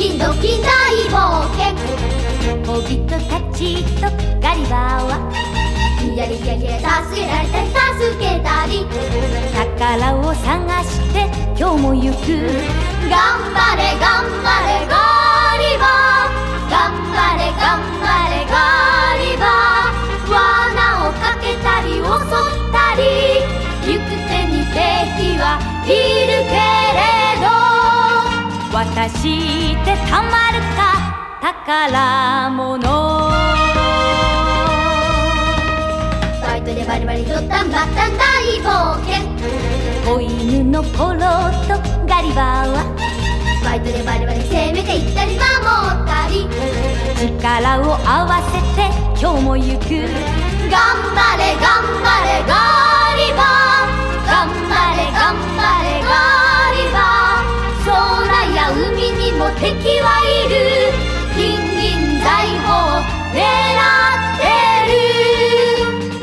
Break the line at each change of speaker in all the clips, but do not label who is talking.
キドキ大冒険。小人たちとガリバーはいやいやいや助けられたり助けたり宝を探して今日も行く頑張れ頑張れガリバー頑張れ頑張れガリバー罠をかけたり襲ったり行く手に敵はいるけれど私たまるか宝物。バイトでバリバリとったんばったん大冒険。子犬のコロとガリバーは。バイトでバリバリ攻めていったり守ったり。力を合わせて今日も行く。頑張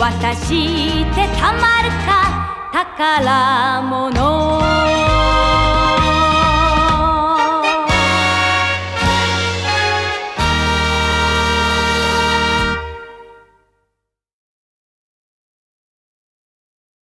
ってる私ってたまるか宝物。